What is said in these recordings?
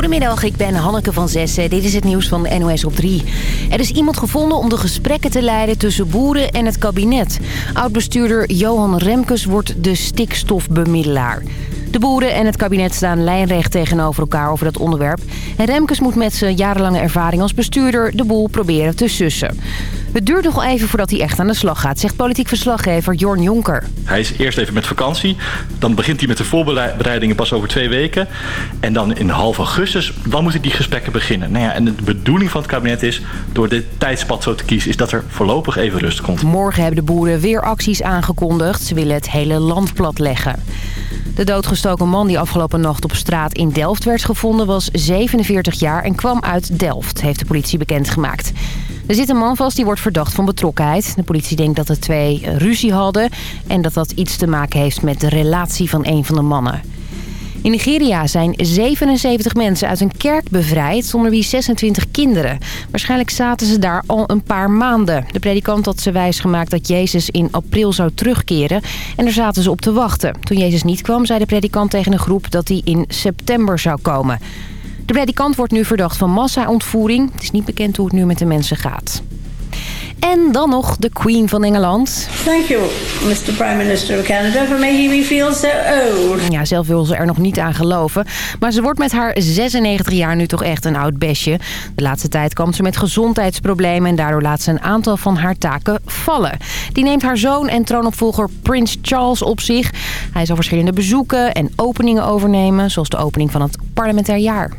Goedemiddag, ik ben Hanneke van Zessen. Dit is het nieuws van NOS op 3. Er is iemand gevonden om de gesprekken te leiden tussen boeren en het kabinet. Oud-bestuurder Johan Remkes wordt de stikstofbemiddelaar. De boeren en het kabinet staan lijnrecht tegenover elkaar over dat onderwerp. En Remkes moet met zijn jarenlange ervaring als bestuurder de boel proberen te sussen. Het duurt nog even voordat hij echt aan de slag gaat, zegt politiek verslaggever Jorn Jonker. Hij is eerst even met vakantie. Dan begint hij met de voorbereidingen pas over twee weken. En dan in half augustus, dan moeten die gesprekken beginnen. Nou ja, en de bedoeling van het kabinet is, door dit tijdspad zo te kiezen... is dat er voorlopig even rust komt. Morgen hebben de boeren weer acties aangekondigd. Ze willen het hele land platleggen. De doodgestoken man die afgelopen nacht op straat in Delft werd gevonden... was 47 jaar en kwam uit Delft, heeft de politie bekendgemaakt. Er zit een man vast die wordt verdacht van betrokkenheid. De politie denkt dat de twee ruzie hadden... en dat dat iets te maken heeft met de relatie van een van de mannen. In Nigeria zijn 77 mensen uit een kerk bevrijd, zonder wie 26 kinderen. Waarschijnlijk zaten ze daar al een paar maanden. De predikant had ze wijsgemaakt dat Jezus in april zou terugkeren en daar zaten ze op te wachten. Toen Jezus niet kwam, zei de predikant tegen een groep dat hij in september zou komen. De predikant wordt nu verdacht van massa-ontvoering. Het is niet bekend hoe het nu met de mensen gaat. En dan nog de Queen van Engeland. Thank you, Mr. Prime Minister of Canada, for making me feel so old. Ja, zelf wil ze er nog niet aan geloven. Maar ze wordt met haar 96 jaar nu toch echt een oud besje. De laatste tijd kwam ze met gezondheidsproblemen... en daardoor laat ze een aantal van haar taken vallen. Die neemt haar zoon en troonopvolger Prins Charles op zich. Hij zal verschillende bezoeken en openingen overnemen... zoals de opening van het parlementair jaar.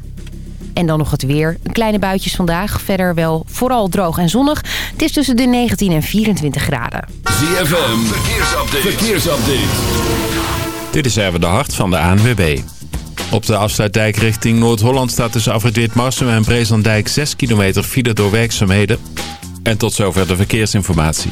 En dan nog het weer. Kleine buitjes vandaag. Verder wel vooral droog en zonnig. Het is tussen de 19 en 24 graden. ZFM, verkeersupdate. verkeersupdate. Dit is even de hart van de ANWB. Op de afsluitdijk richting Noord-Holland staat tussen afrit Marsum en Brezandijk 6 kilometer file door werkzaamheden. En tot zover de verkeersinformatie.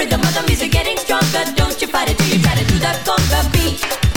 rhythm of the music getting stronger. Don't you fight it till you try to do that conga beat.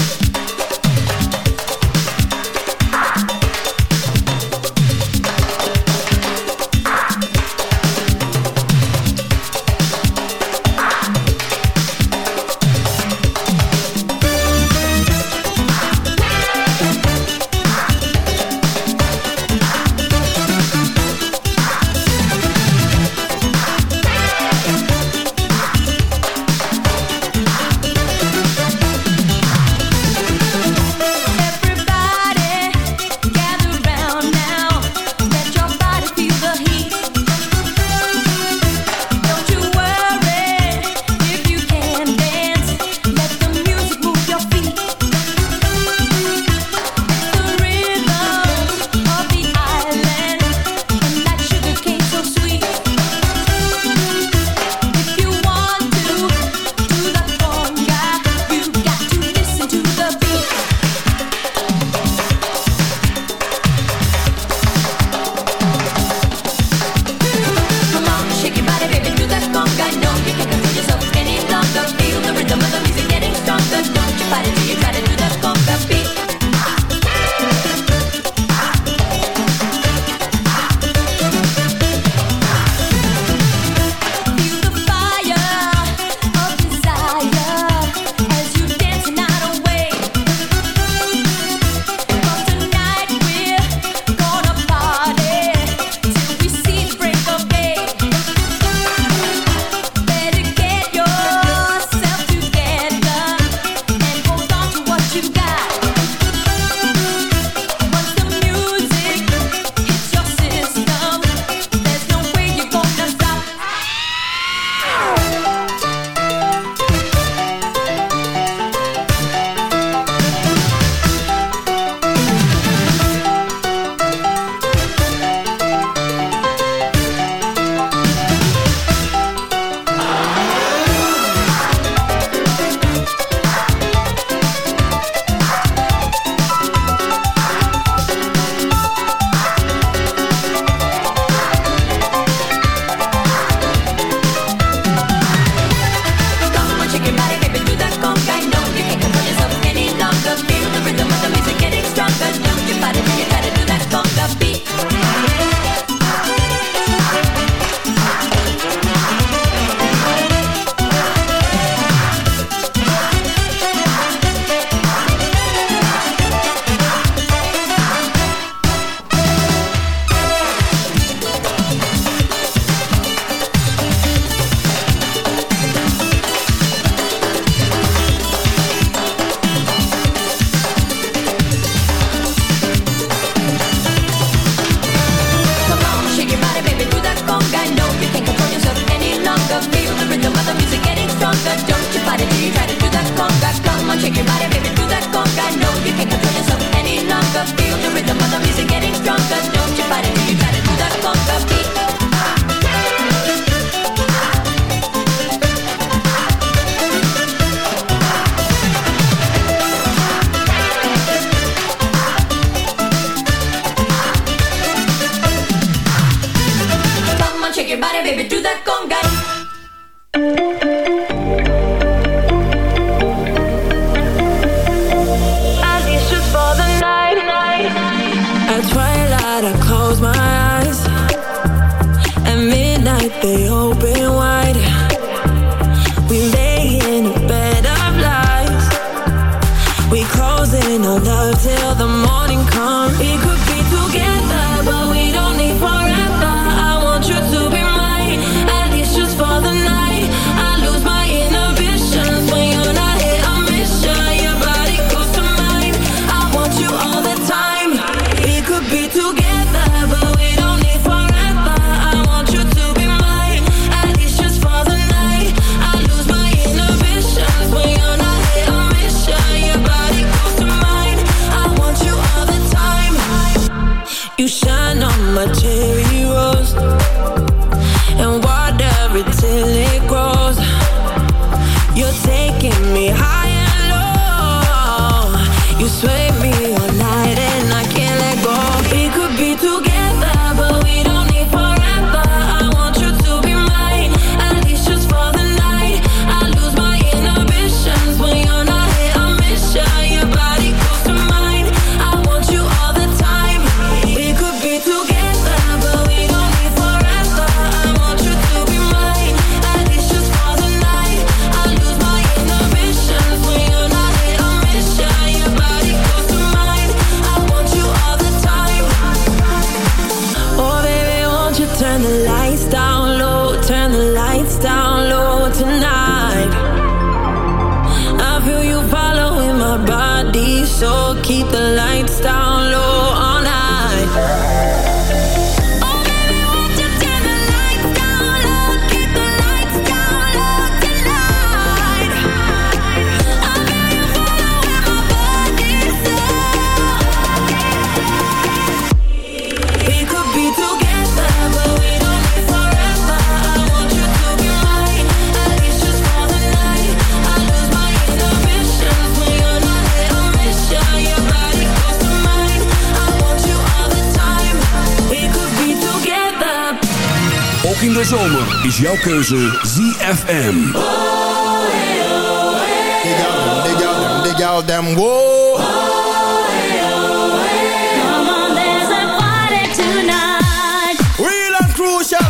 en zomer is jouw keuze ZFM. Oh, hey, oh, hey, dig out, dig out, dig out them, whoa.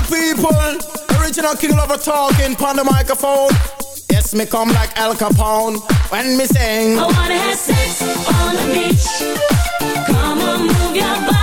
People, original king lover talking pon the microphone. Yes, me come like Al Capone when me sing. I wanna have sex on the beach. Come on, move your body.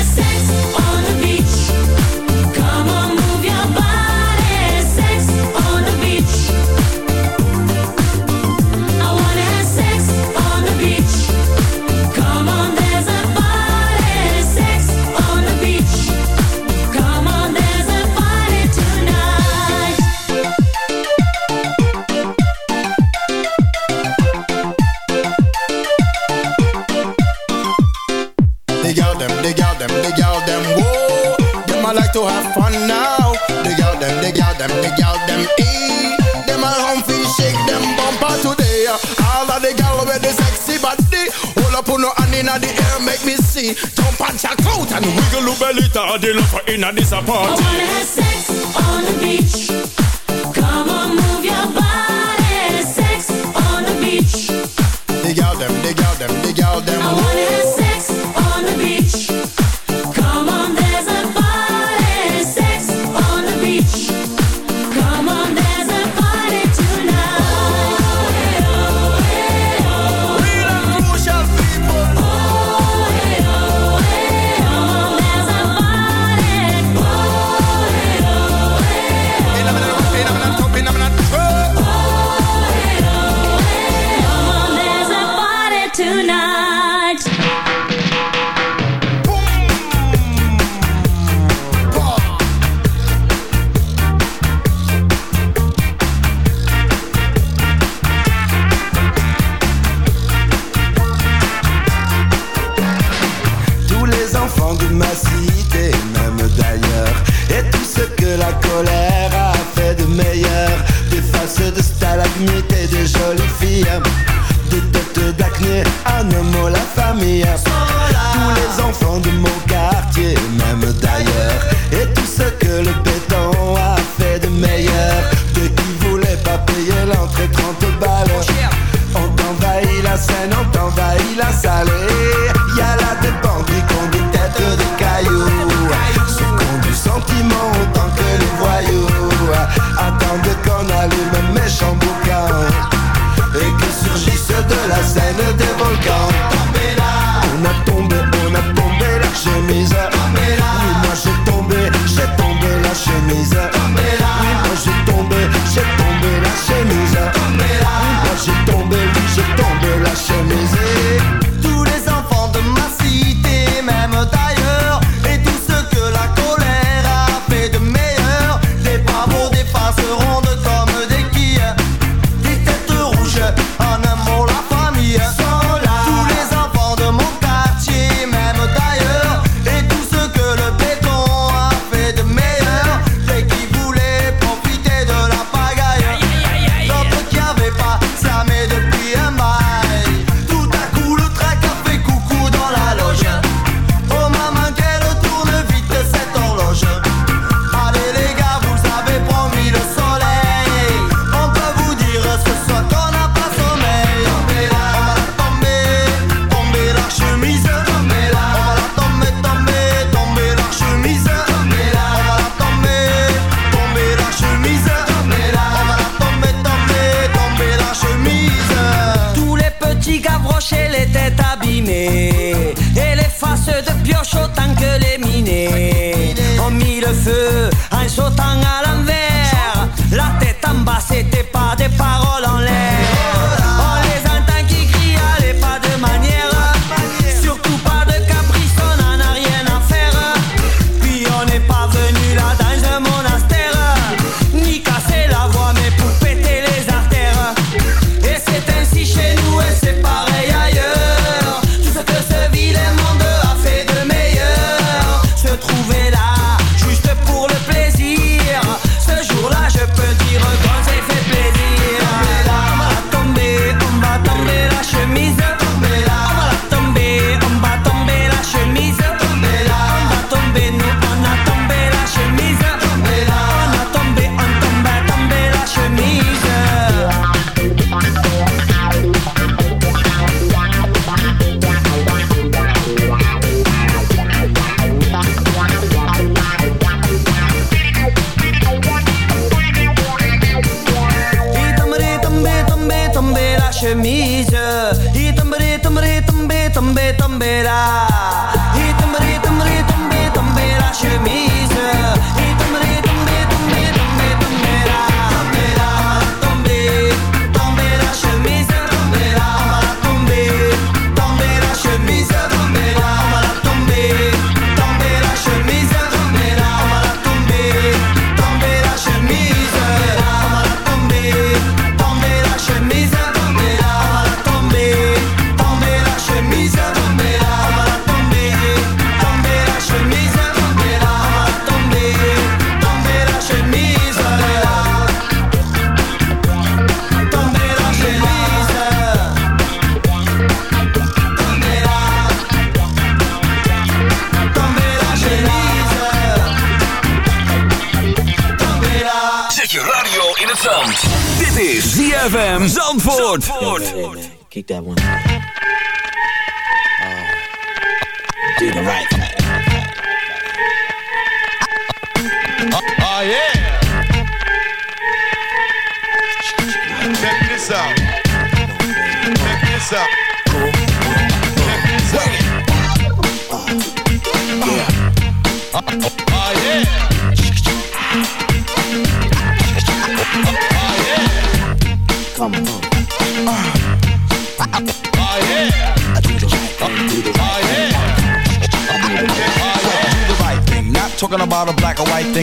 body. Jump and your coat and wiggle your belly. Daddy, look for inna this party. I wanna have sex on the beach. Come on.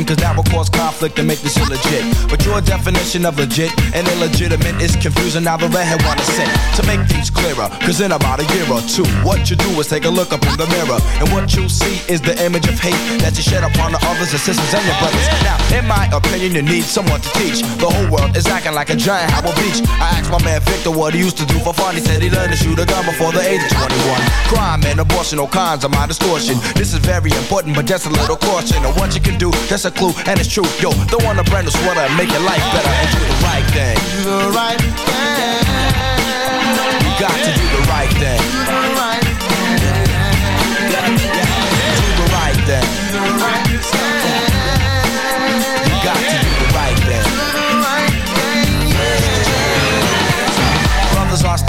Cause that will cause conflict and make this illegit. But your definition of legit and illegitimate is confusing. Now the redhead wanna sing to make things clearer. Cause in about a year or two, what you do is take a look up in the mirror. And what you see is the image of hate that you shed upon the others, the sisters, and your brothers. Now, in my opinion, you need someone to teach. The whole world is acting like a giant Howard Beach. I asked my man Victor what he used to do for fun. He said he learned to shoot a gun before the age of 21. Crime and abortion, all kinds of my distortion. This is very important, but just a little caution. And what you can do, that's a clue, and it's true. Yo, don't want a brand new sweater and make your life better and do the right thing. Do the right thing. You got to do the right thing.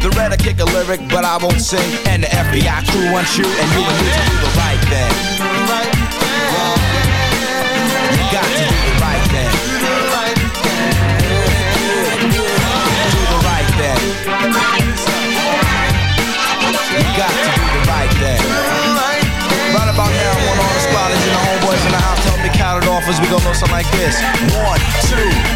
The red I kick a lyric, but I won't sing. And the FBI crew wants you, and you and me to do the right thing. You got to do the right thing. Do the right thing. You got to do the right thing. Right about now, want all the spotters and the homeboys in the house to help me count it off as we go know something like this. One, two,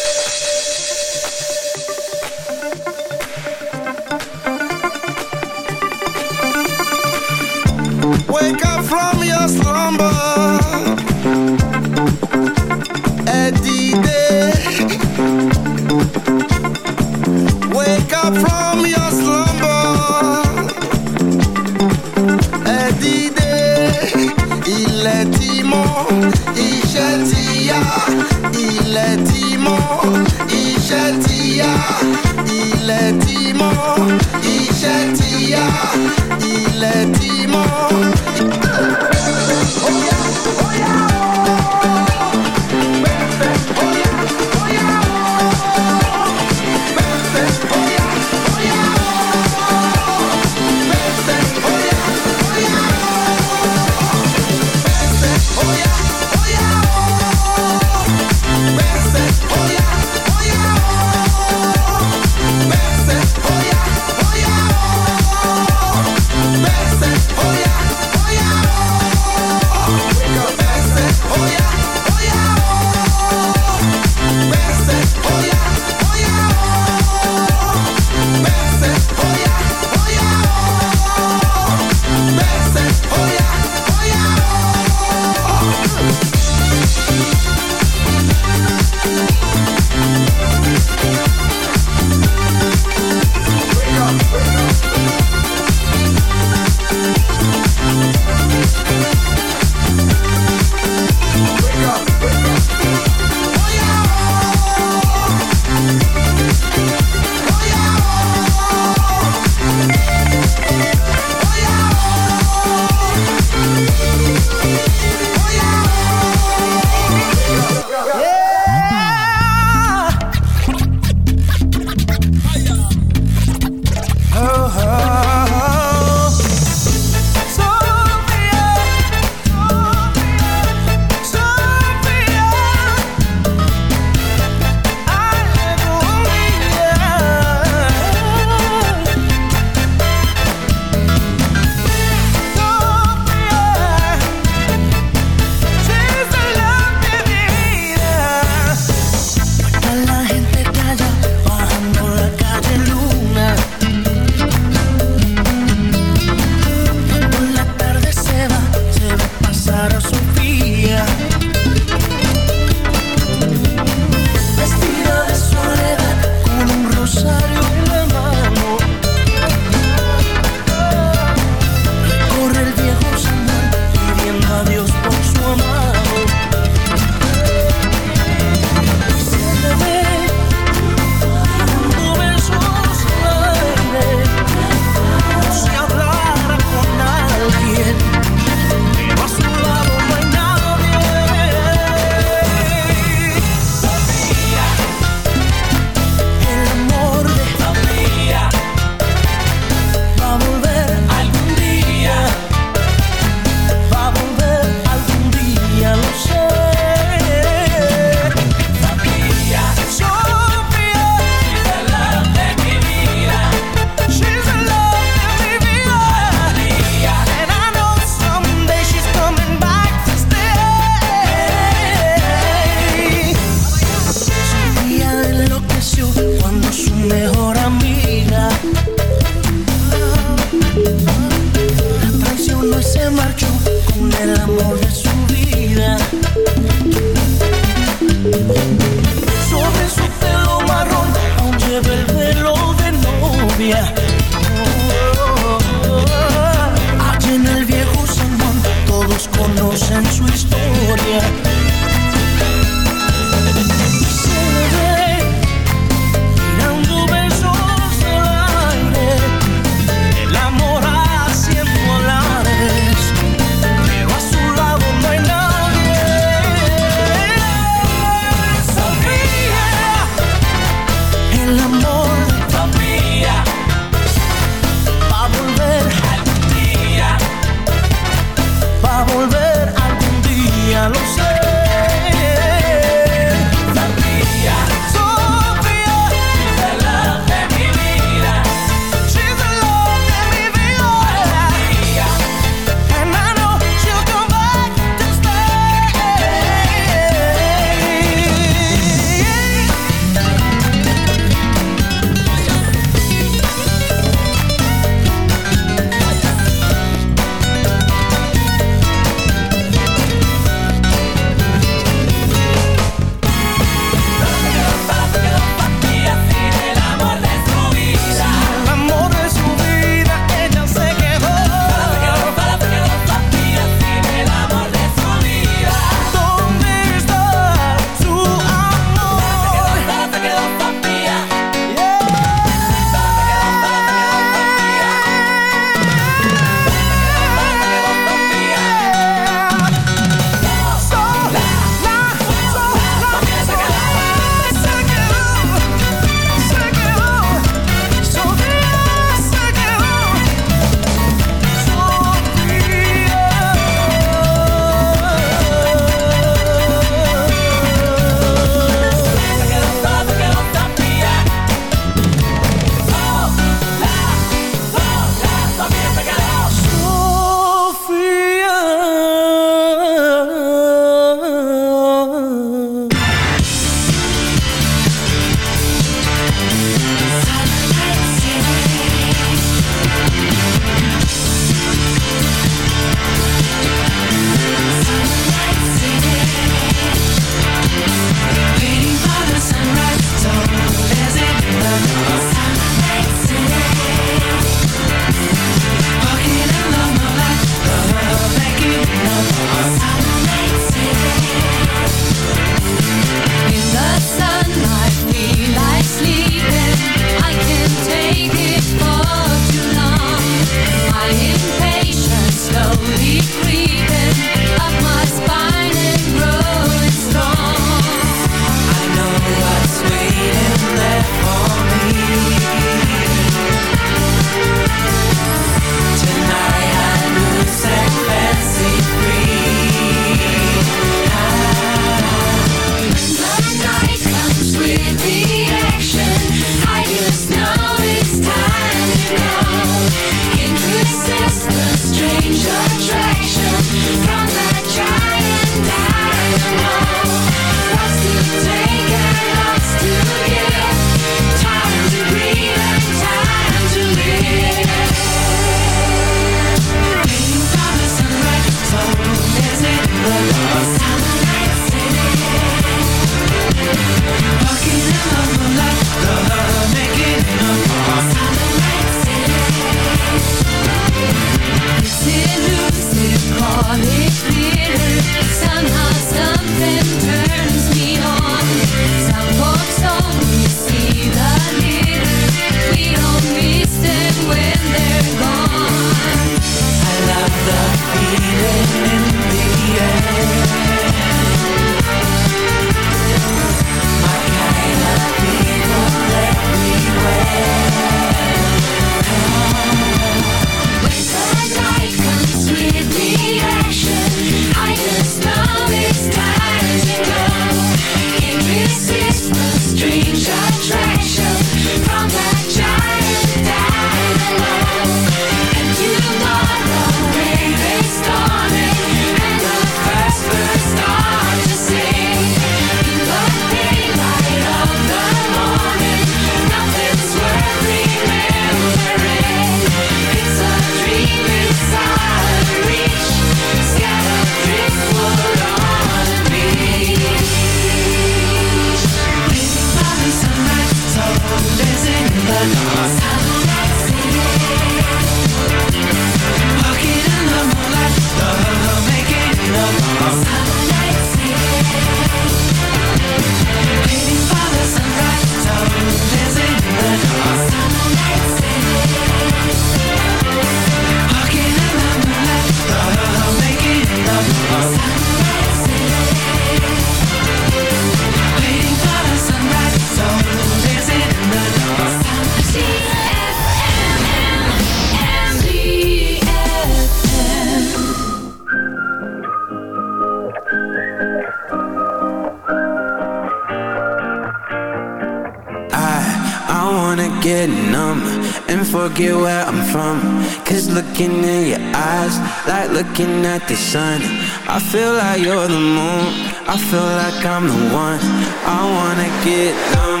Like I'm the one. I wanna get numb,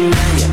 Cause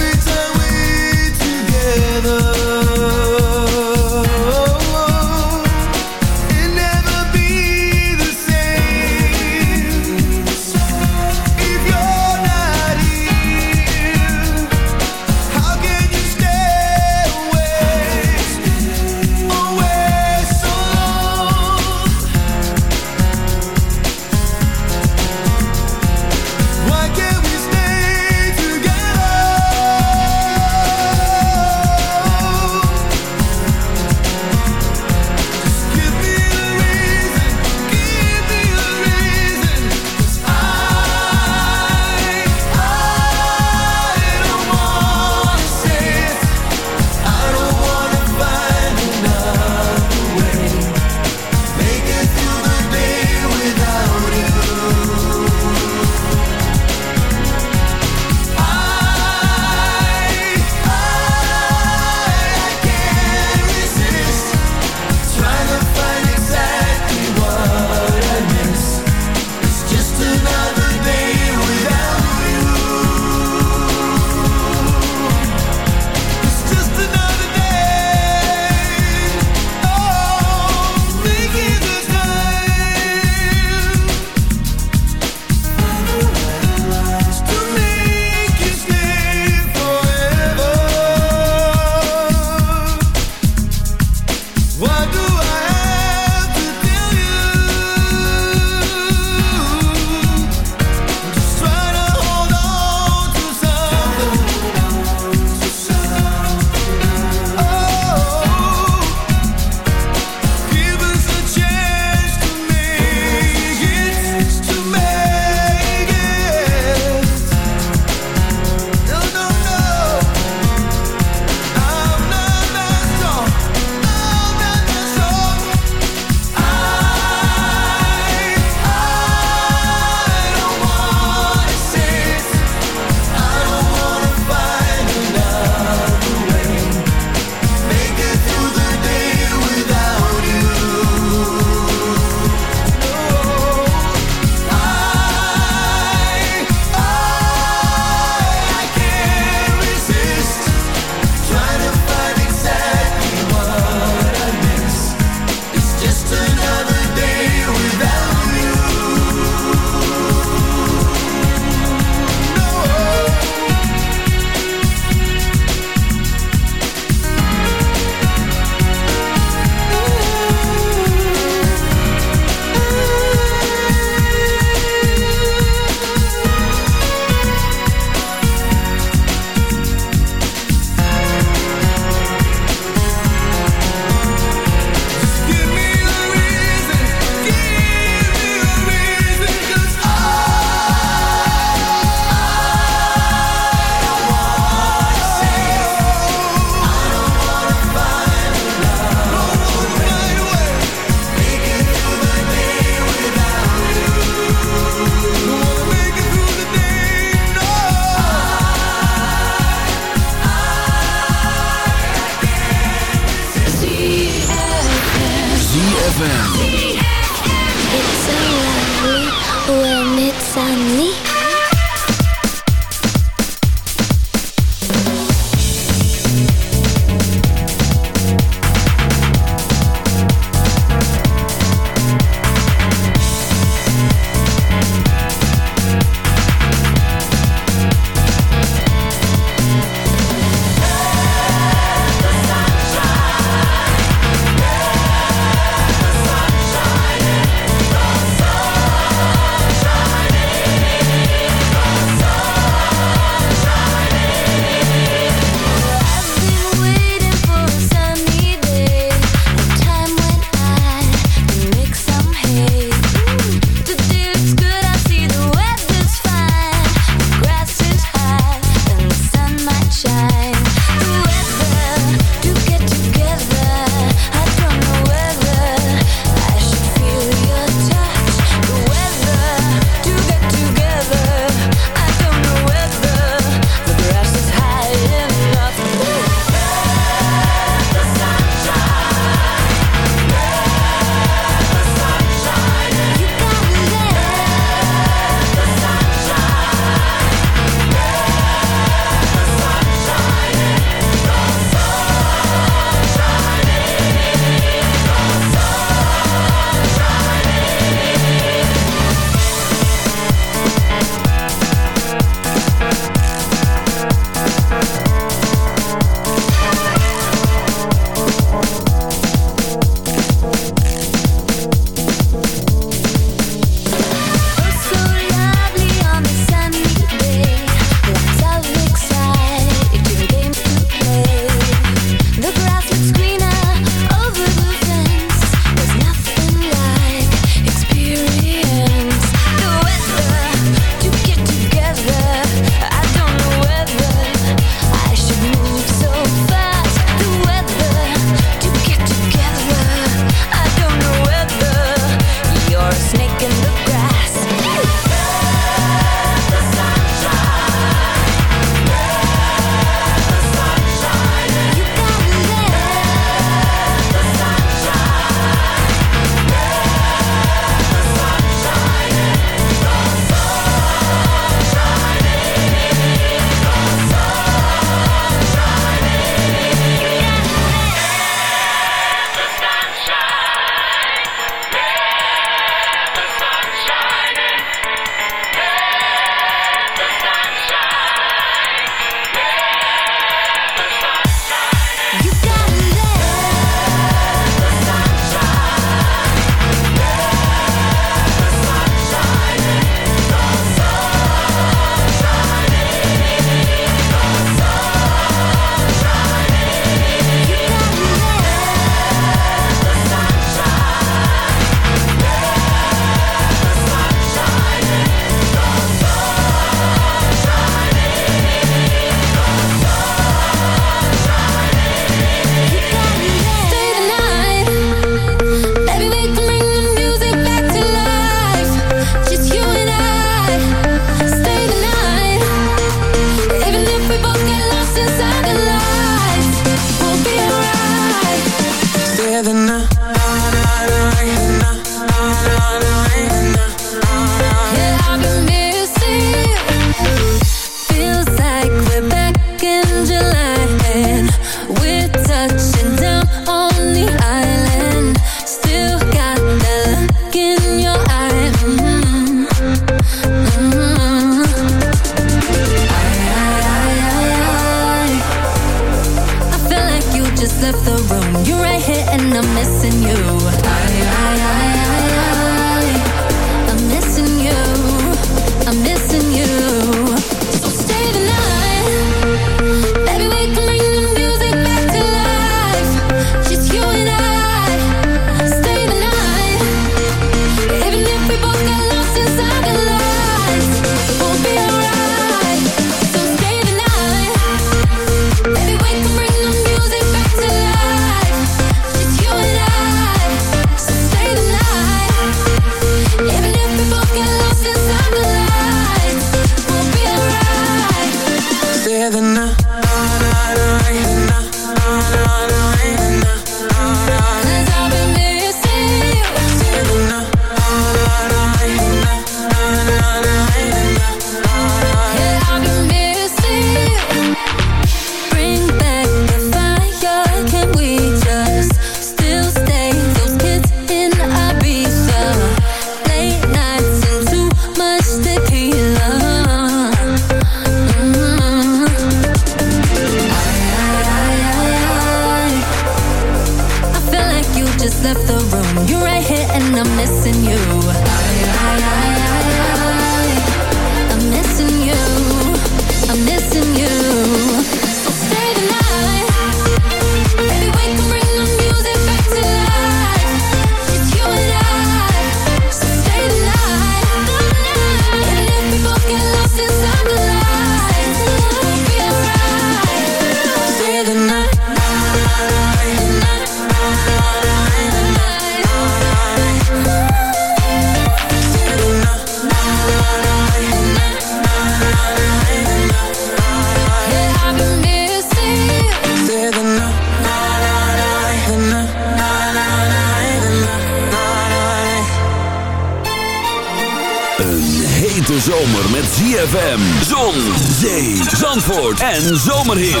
en